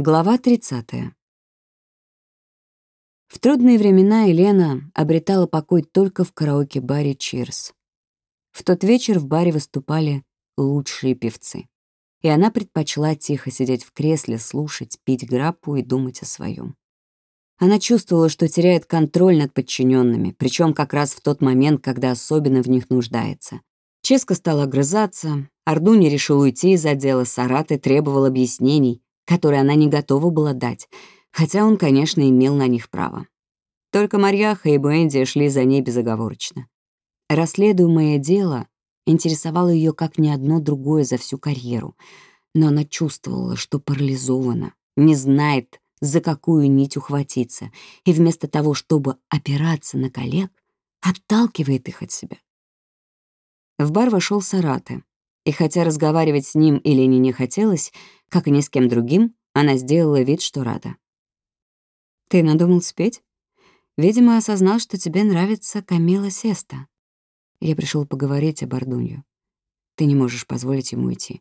Глава 30. В трудные времена Елена обретала покой только в караоке-баре «Чирс». В тот вечер в баре выступали лучшие певцы. И она предпочла тихо сидеть в кресле, слушать, пить граппу и думать о своем. Она чувствовала, что теряет контроль над подчиненными, причем как раз в тот момент, когда особенно в них нуждается. Ческа стала огрызаться, Ардуни решил уйти из отдела, Сараты требовал объяснений, которые она не готова была дать, хотя он, конечно, имел на них право. Только Марьяха и Буэнди шли за ней безоговорочно. Расследуемое дело интересовало ее как ни одно другое за всю карьеру, но она чувствовала, что парализована, не знает, за какую нить ухватиться, и вместо того, чтобы опираться на коллег, отталкивает их от себя. В бар вошел Сараты, и хотя разговаривать с ним Елене не хотелось, как и ни с кем другим, она сделала вид, что рада. «Ты надумал спеть? Видимо, осознал, что тебе нравится Камила Сеста. Я пришел поговорить об Ардунью. Ты не можешь позволить ему уйти.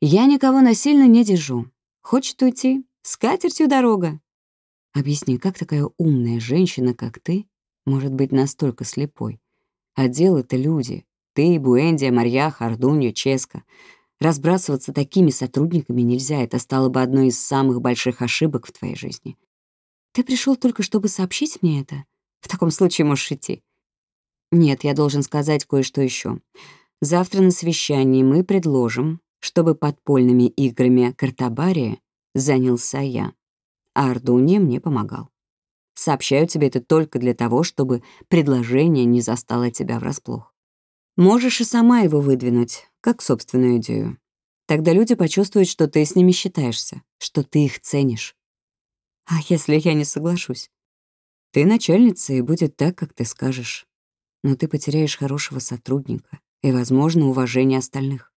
Я никого насильно не держу. Хочет уйти? С катертью дорога. Объясни, как такая умная женщина, как ты, может быть настолько слепой? А дело-то люди. Ты, Буэндия, Марьяха, Ардунья, Ческа. Разбрасываться такими сотрудниками нельзя, это стало бы одной из самых больших ошибок в твоей жизни. Ты пришел только, чтобы сообщить мне это? В таком случае можешь идти. Нет, я должен сказать кое-что еще. Завтра на совещании мы предложим, чтобы подпольными играми Картабария занялся я, а Ардуния мне помогал. Сообщаю тебе это только для того, чтобы предложение не застало тебя врасплох. Можешь и сама его выдвинуть, как собственную идею. Тогда люди почувствуют, что ты с ними считаешься, что ты их ценишь. А если я не соглашусь? Ты начальница, и будет так, как ты скажешь. Но ты потеряешь хорошего сотрудника и, возможно, уважение остальных.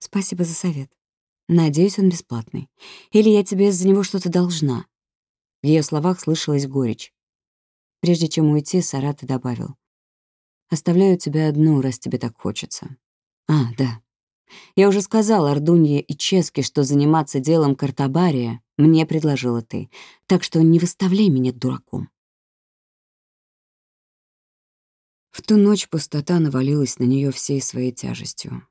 Спасибо за совет. Надеюсь, он бесплатный. Или я тебе за него что-то должна. В ее словах слышалась горечь. Прежде чем уйти, Сараты добавил. Оставляю тебя одну, раз тебе так хочется. А, да. Я уже сказал Ардунье и Ческе, что заниматься делом Картабария мне предложила ты, так что не выставляй меня дураком. В ту ночь пустота навалилась на нее всей своей тяжестью.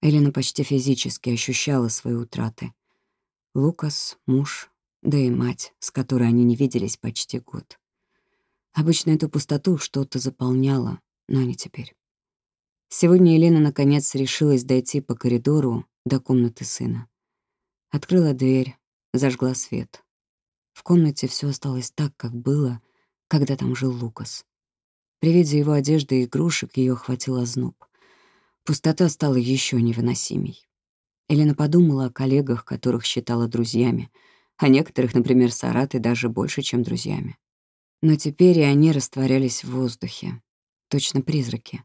Элена почти физически ощущала свои утраты. Лукас, муж, да и мать, с которой они не виделись почти год. Обычно эту пустоту что-то заполняло, но не теперь. Сегодня Елена наконец решилась дойти по коридору до комнаты сына. Открыла дверь, зажгла свет. В комнате все осталось так, как было, когда там жил Лукас. При виде его одежды и игрушек ее охватил озноб. Пустота стала еще невыносимей. Елена подумала о коллегах, которых считала друзьями, а некоторых, например, Сараты, даже больше, чем друзьями. Но теперь и они растворялись в воздухе, точно призраки.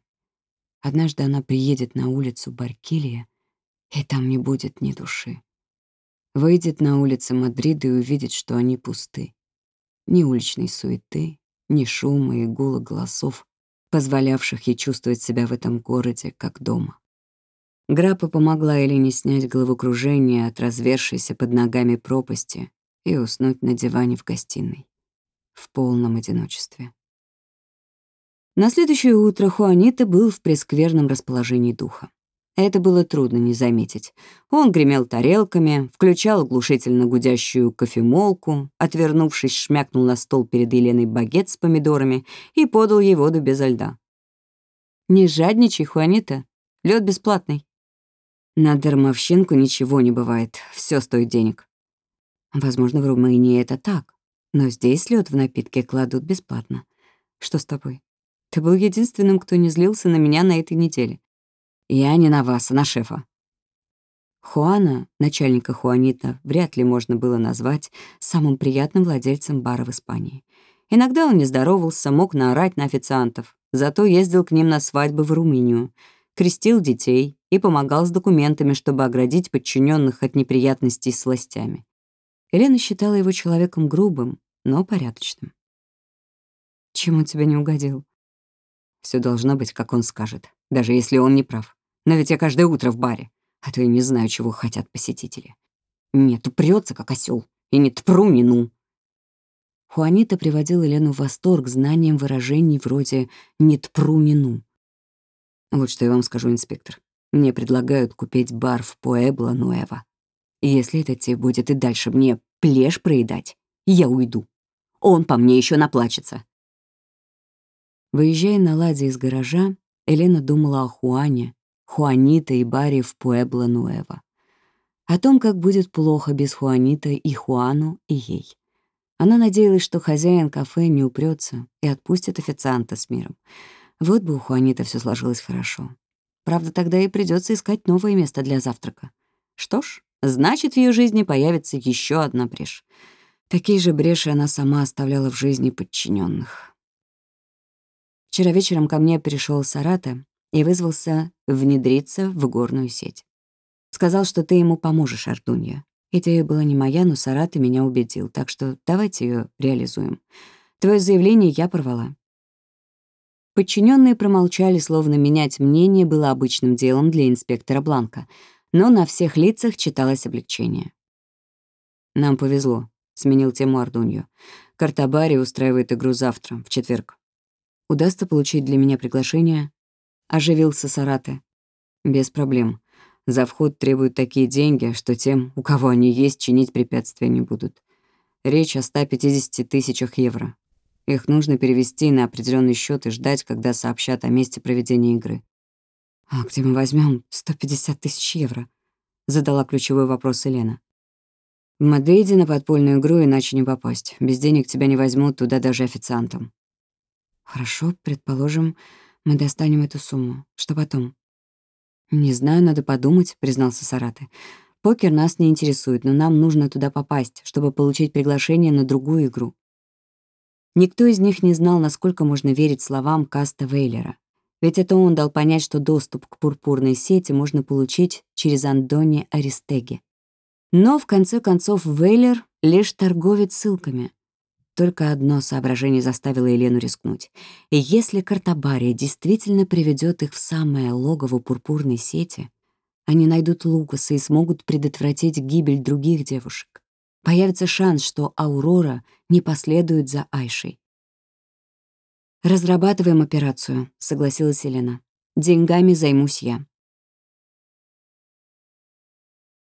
Однажды она приедет на улицу Баркилия, и там не будет ни души. Выйдет на улицы Мадрида и увидит, что они пусты. Ни уличной суеты, ни шума и гула голосов, позволявших ей чувствовать себя в этом городе как дома. Граппа помогла Элине снять головокружение от развершейся под ногами пропасти и уснуть на диване в гостиной. В полном одиночестве. На следующее утро Хуанита был в прескверном расположении духа. Это было трудно не заметить. Он гремел тарелками, включал оглушительно гудящую кофемолку, отвернувшись, шмякнул на стол перед Еленой багет с помидорами и подал ей воду безо льда. «Не жадничай, Хуанита, лед бесплатный». На дармовщинку ничего не бывает, все стоит денег. Возможно, в Румынии это так, но здесь лед в напитке кладут бесплатно. Что с тобой? Ты был единственным, кто не злился на меня на этой неделе. Я не на вас, а на шефа. Хуана, начальника Хуанита, вряд ли можно было назвать самым приятным владельцем бара в Испании. Иногда он не здоровался, мог наорать на официантов, зато ездил к ним на свадьбы в Румынию, крестил детей и помогал с документами, чтобы оградить подчиненных от неприятностей с властями. Елена считала его человеком грубым, но порядочным. «Чем он тебя не угодил?» Все должно быть, как он скажет, даже если он не прав. Но ведь я каждое утро в баре, а то я не знаю, чего хотят посетители. Нет, упрется, как осел, и не тпру, ни ну. Хуанита приводила Елену в восторг знанием выражений вроде «не тпру, ни ну». Вот что я вам скажу, инспектор. Мне предлагают купить бар в Пуэбло Нуэва. И если этот тип будет и дальше мне плешь проедать, я уйду. Он по мне еще наплачется. Выезжая на ладе из гаража, Елена думала о Хуане, Хуанита и баре в Пуэбло-Нуэво. О том, как будет плохо без Хуанита и Хуану, и ей. Она надеялась, что хозяин кафе не упрется и отпустит официанта с миром. Вот бы у Хуанита все сложилось хорошо. Правда, тогда ей придется искать новое место для завтрака. Что ж, значит, в ее жизни появится еще одна брешь. Такие же бреши она сама оставляла в жизни подчиненных. Вчера вечером ко мне пришел Сарата и вызвался внедриться в горную сеть. Сказал, что ты ему поможешь, Ардунья. Идея была не моя, но Сарата меня убедил, так что давайте ее реализуем. Твое заявление я порвала. Подчиненные промолчали, словно менять мнение было обычным делом для инспектора Бланка, но на всех лицах читалось облегчение. «Нам повезло», — сменил тему Ардунью. «Картабари устраивает игру завтра, в четверг. Удастся получить для меня приглашение?» Оживился Сараты. «Без проблем. За вход требуют такие деньги, что тем, у кого они есть, чинить препятствия не будут. Речь о 150 тысячах евро. Их нужно перевести на определенный счет и ждать, когда сообщат о месте проведения игры. «А где мы возьмем 150 тысяч евро?» — задала ключевой вопрос Елена. «В Мадриде на подпольную игру иначе не попасть. Без денег тебя не возьмут туда даже официантом». «Хорошо, предположим, мы достанем эту сумму. Что потом?» «Не знаю, надо подумать», — признался Сараты. «Покер нас не интересует, но нам нужно туда попасть, чтобы получить приглашение на другую игру». Никто из них не знал, насколько можно верить словам Каста Вейлера. Ведь это он дал понять, что доступ к пурпурной сети можно получить через Андони Аристеги. Но, в конце концов, Вейлер — лишь торговец ссылками. Только одно соображение заставило Елену рискнуть. Если Картабария действительно приведет их в самое логово пурпурной сети, они найдут Лукаса и смогут предотвратить гибель других девушек. Появится шанс, что Аурора не последует за Айшей. «Разрабатываем операцию», — согласилась Елена. «Деньгами займусь я».